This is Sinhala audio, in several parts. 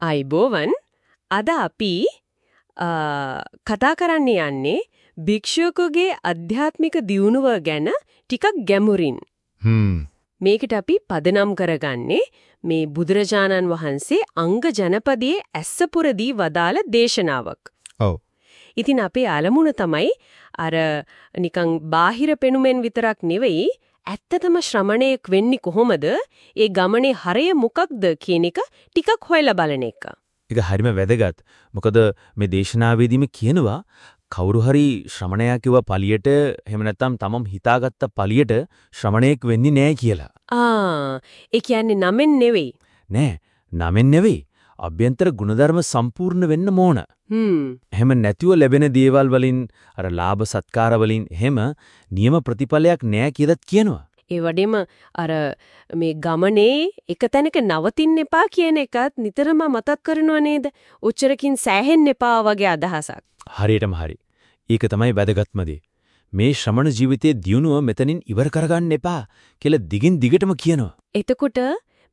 අයිබෝවන් අද අපි කතා කරන්න යන්නේ භික්ෂුවකගේ අධ්‍යාත්මික දියුණුව ගැන ටිකක් ගැඹුරින්. මේකට අපි පදනම් කරගන්නේ මේ බුදුරජාණන් වහන්සේ අංග ජනපදයේ ඇස්සපුරදී වදාළ දේශනාවක්. ඔව්. ඉතින් අපේ අලමුණ තමයි අර නිකන් බාහිර පෙනුමෙන් විතරක් නෙවෙයි ඇත්තටම ශ්‍රමණයෙක් වෙන්නේ කොහොමද? ඒ ගමනේ හරය මොකක්ද කියන එක ටිකක් හොයලා බලන එක. ඒක හරිම වැදගත්. මොකද මේ දේශනාවේදීම කියනවා කවුරු හරි ශ්‍රමණයා කිව්ව පළියට එහෙම නැත්නම් තමම් හිතාගත්ත පළියට ශ්‍රමණයෙක් වෙන්නේ නැහැ කියලා. ආ ඒ කියන්නේ නමෙන් නෙවෙයි. නෑ. නමෙන් නෙවෙයි. අභ්‍යන්තර ගුණධර්ම සම්පූර්ණ වෙන්න ඕන. හ්ම්. එහෙම නැතිව ලැබෙන දේවල් වලින් අර ලාභ සත්කාර වලින් එහෙම නියම ප්‍රතිඵලයක් නෑ කියලාත් කියනවා. ඒ වගේම අර මේ ගමනේ එක තැනක නවතින්න එපා කියන එකත් නිතරම මතක් කරනව නේද? උච්චරකින් සෑහෙන්න එපා වගේ අදහසක්. හරියටම හරි. ඒක තමයි වැදගත්ම. මේ ශ්‍රමණ ජීවිතයේ දියුණුව මෙතනින් ඉවර කරගන්න එපා කියලා දිගින් දිගටම කියනවා. එතකොට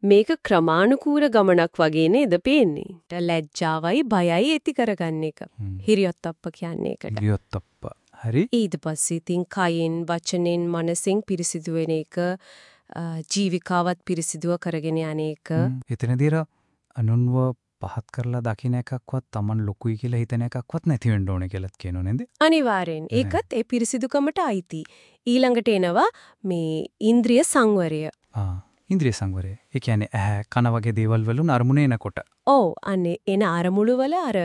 මේක ක්‍රමානුකූල ගමනක් වගේ නේද පේන්නේ. ලැජ්ජාවයි බයයි ඇති කරගන්න එක. හිරියොත්ප්ප කියන්නේ ඒකට. ගියොත්ප්ප. හරි. ඊට පස්සේ තින් කයින් වචනෙන් මනසෙන් පිරිසිදු වෙන එක ජීවිකාවත් පිරිසිදුව කරගෙන යන එක. එතනදී අනුන්ව පහත් කරලා දකින්න එකක්වත් Taman ලොකුයි කියලා හිතන එකක්වත් නැති වෙන්න ඕනේ කියලාත් කියනෝ නේද? අනිවාර්යෙන්. ඒකත් ඒ පිරිසිදුකමට අයිති. ඊළඟට එනවා මේ ඉන්ද්‍රිය සංවරය. ආ ඉන්ද්‍රිය සංවරය. ඒ කියන්නේ ඇහැ කන වගේ දේවල් වලුන් අරමුණ එනකොට. ඔව් අනේ එන අරමුණු වල අර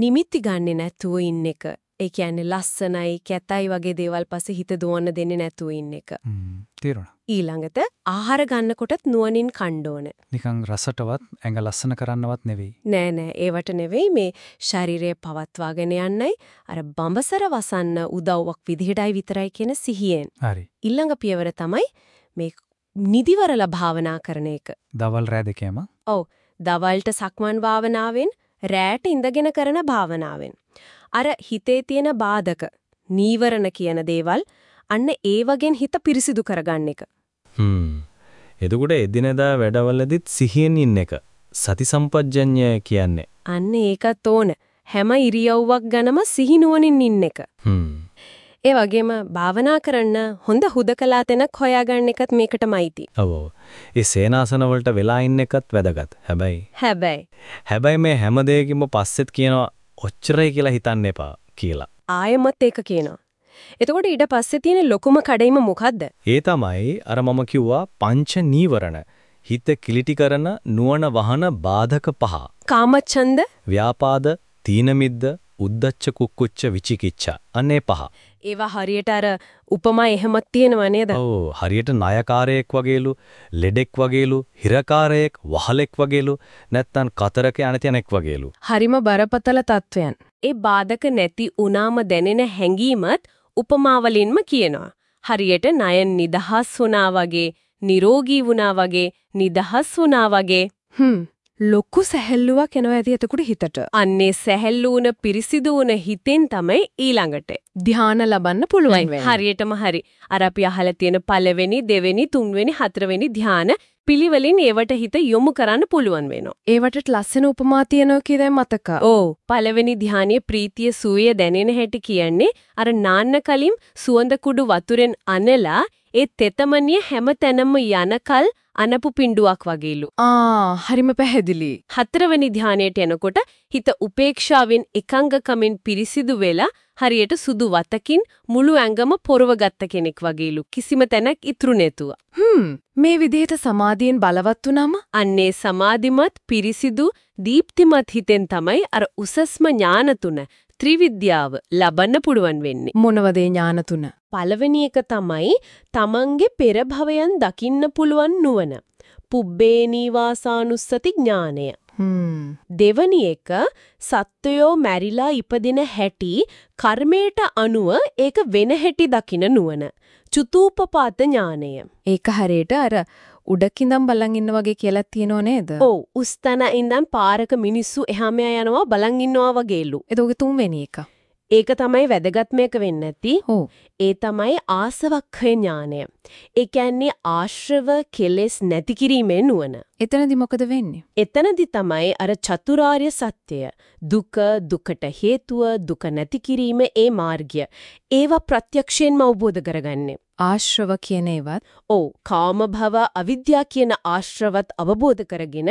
නිමිති ගන්නෙ නැතුව ඉන්න එක. ඒ කියන්නේ ලස්සනයි, කැතයි වගේ දේවල් පස්සේ හිත දුවන්න දෙන්නේ නැතුව ඉන්න එක. හ්ම් තේරුණා. ඊළඟට ආහාර ගන්නකොටත් නුවණින් කන්න ඕනේ. නිකන් රසටවත් ඇඟ ලස්සන කරන්නවත් නෙවෙයි. නෑ නෑ ඒවට නෙවෙයි මේ ශරීරය පවත්වාගෙන යන්නයි අර බඹසර වසන්න උදව්වක් විදිහටයි විතරයි කියන සිහියෙන්. හරි. ඊළඟ පියවර තමයි මේ නිදිවරල භාවනා කරන එක. දවල් රෑ දෙකේම දවල්ට සක්මන් භාවනාවෙන් රැට ඉඳගෙන කරන භාවනාවෙන්. අර හිතේ තියෙන බාධක, නීවරණ කියන දේවල් අන්න ඒ වගෙන් හිත පිරිසිදු කරගන්න එක. හ්ම්. එතකොට එදිනෙදා වැඩවලදීත් සිහියෙන් ඉන්න එක. සති සම්පජඤ්ඤය කියන්නේ. අන්න ඒකත් ඕන. හැම ඉරියව්වක් ගැනම සිහිනුවණින් ඉන්න එක. හ්ම්. ඒ වගේම භාවනා කරන්න හොඳ හුදකලා තැනක් හොයාගන්න එකත් මේකටමයිති. ඔව් ඔව්. ඒ සේනාසන වලට වෙලා ඉන්න එකත් වැදගත්. හැබැයි හැබැයි හැබැයි මේ හැම දෙයකින්ම පස්සෙත් කියනවා ඔච්චරයි කියලා හිතන්න එපා කියලා. ආයෙමත් ඒක කියනවා. එතකොට ඊට පස්සේ තියෙන ලොකුම කඩයිම මොකද්ද? ඒ තමයි අර මම කිව්වා පංච නීවරණ. හිත කිලිටි කරන නුවණ වහන බාධක පහ. කාමච්ඡන්ද, ව්‍යාපාද, තීන මිද්ද, උද්දච්ච කුක්කුච්ච විචිකිච්ඡා. අනේ පහ. ඒවා හරියට අර උපමා එහෙමත් තියෙනව නේද? ඔව් හරියට ණයකාරයෙක් වගේලු, ලෙඩෙක් වගේලු, හිරකාරයෙක්, වහලෙක් වගේලු, නැත්තම් කතරක යන තැනෙක් වගේලු. හරිම බරපතල තත්වයන්. ඒ බාධක නැති උනාම දැනෙන හැඟීමත් උපමාවලින්ම කියනවා. හරියට ණයෙන් නිදහස් වුණා වගේ, නිරෝගී වුණා වගේ, නිදහස් වුණා වගේ. හ්ම්. ලොකු සැහැල්ලුවක් එනවා ඇති එතකොට හිතට. අන්නේ සැහැල්ලු වුණ පිරිසිදු වුණ හිතෙන් තමයි ඊළඟට ධ්‍යාන ලබන්න පුළුවන් වෙන්නේ. හරියටම හරි. අර අපි අහලා තියෙන පළවෙනි, දෙවෙනි, තුන්වෙනි, හතරවෙනි ධ්‍යාන පිළිවෙලින් ඒවට හිත යොමු කරන්න පුළුවන් වෙනවා. ඒවටත් ලස්සන උපමා තියෙනවා කියලා මතක. ඔව්. පළවෙනි ධ්‍යානයේ ප්‍රීතිය සුවය දැනෙන හැටි කියන්නේ අර නාන්න කලින් සුවඳ කුඩු වතුරෙන් අනලා ඒ තෙතමනිය හැම තැනම යනකල් අනපු පිඬුවක් වගේලු. ආ හරිම පැහැදිලි. හතරවෙනි ධානයට එනකොට හිත උපේක්ෂාවෙන් එකංගකමින් පිරිසිදු වෙලා හරියට සුදු වතකින් මුළු ඇඟම පොරව ගත්ත කෙනෙක් වගේලු. කිසිම තැනක් ඉතුරු නැතුව. හ්ම් මේ විදිහට සමාධියෙන් බලවත් වුනම අන්නේ සමාධිමත් පිරිසිදු දීප්තිමත් හිතෙන් තමයි අර උසස්ම ඥාන තුන ත්‍රිවිද්‍යාව ලබන්න පුළුවන් වෙන්නේ. මොනවද ඥාන තුන? පළවෙනි එක තමයි තමන්ගේ පෙර භවයන් දකින්න පුළුවන් නුවණ. පුබ්බේ නීවාසානුස්සති ඥානය. දෙවනි එක සත්වයෝ මැරිලා ඉපදින හැටි කර්මයට අනුව ඒක වෙන හැටි දකින නුවණ. චුතූපපාත ඥානය. ඒක හරියට අර උඩකින්දම් බලන් ඉන්න වගේ කියලා තියෙනව නේද? ඔව් උස්තන ඉඳන් පාරක මිනිස්සු එහා මෙහා යනවා බලන් ඉන්නවා වගේලු. එතකොට තුන්වෙනි එක. ඒක තමයි වැදගත්ම එක වෙන්නේ. ඔව්. ඒ තමයි ආසවක්ඛය ඥානය. ඒ කියන්නේ ආශ්‍රව කෙලෙස් නැති කිරීමේ නුවණ. එතනදි මොකද වෙන්නේ? එතනදි තමයි අර චතුරාර්ය සත්‍යය දුක දුකට හේතුව දුක නැති කිරීම ඒ මාර්ගය. ඒවා ප්‍රත්‍යක්ෂයෙන්ම අවබෝධ කරගන්නේ. ආශ්‍රව කියන ඒවත් ඔව් කාම භව අවිද්‍යා කියන ආශ්‍රවත් අවබෝධ කරගෙන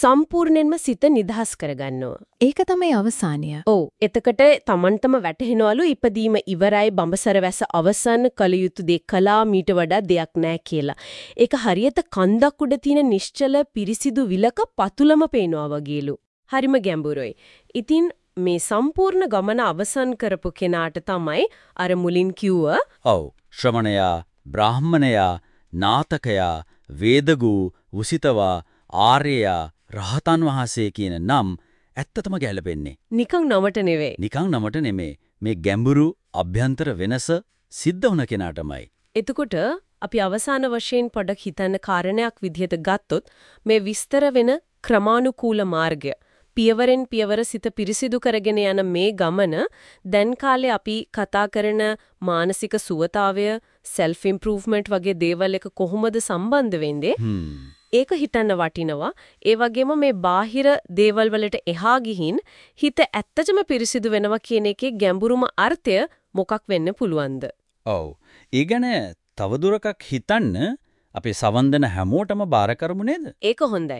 සම්පූර්ණයෙන්ම සිත නිදහස් කරගන්නවා. ඒක තමයි අවසානය. ඔව් එතකොට Tamanටම වැටහෙනවලු ඉපදීම ඉවරයි බඹසර වැස අවසන් කල යුතු දේ කළා මීට වඩා දෙයක් නැහැ කියලා. ඒක හරියට කන්දක් උඩ තියෙන නිශ්චල පිරිසිදු විලක පතුලම පේනවා වගේලු. හරිම ගැඹුරුයි. ඉතින් මේ සම්පූර්ණ ගමන අවසන් කරපු කෙනාට තමයි අර මුලින් කිව්ව ඔව් ශ්‍රමණයා බ්‍රාහ්මණයා නාතකයා වේදගු උසිතවා ආර්යයා රහතන් වහන්සේ කියන නම් ඇත්තටම ගැලපෙන්නේ. නිකන් නමට නෙවෙයි. නිකං නමට නෙමේ. මේ ගැඹුරු අභ්‍යන්තර වෙනස සිද්ධ වුණ කෙනාටමයි. එතකොට අපි අවසාන වශයෙන් පොඩක් හිතන්න කාරණයක් විදිහට ගත්තොත් මේ විස්තර වෙන ක්‍රමානුකූල මාර්ගය පියවරෙන් පියවර සිත පිරිසිදු කරගෙන යන මේ ගමන දැන් කාලේ අපි කතා කරන මානසික සුවතාවය self improvement වගේ දේවල් එක කොහොමද සම්බන්ධ වෙන්නේ. ඒක හිතන්න වටිනවා ඒ වගේම මේ බාහිර දේවල් වලට එහා ගිහින් හිත ඇත්තටම පිරිසිදු වෙනවා කියන එකේ ගැඹුරුම අර්ථය මොකක් වෙන්න පුළුවන්ද ඔව්. ඒ ගැන තවදුරටත් හිතන්න අපේ සවන් දෙන හැමෝටම බාර කරමු නේද? ඒක හොඳයි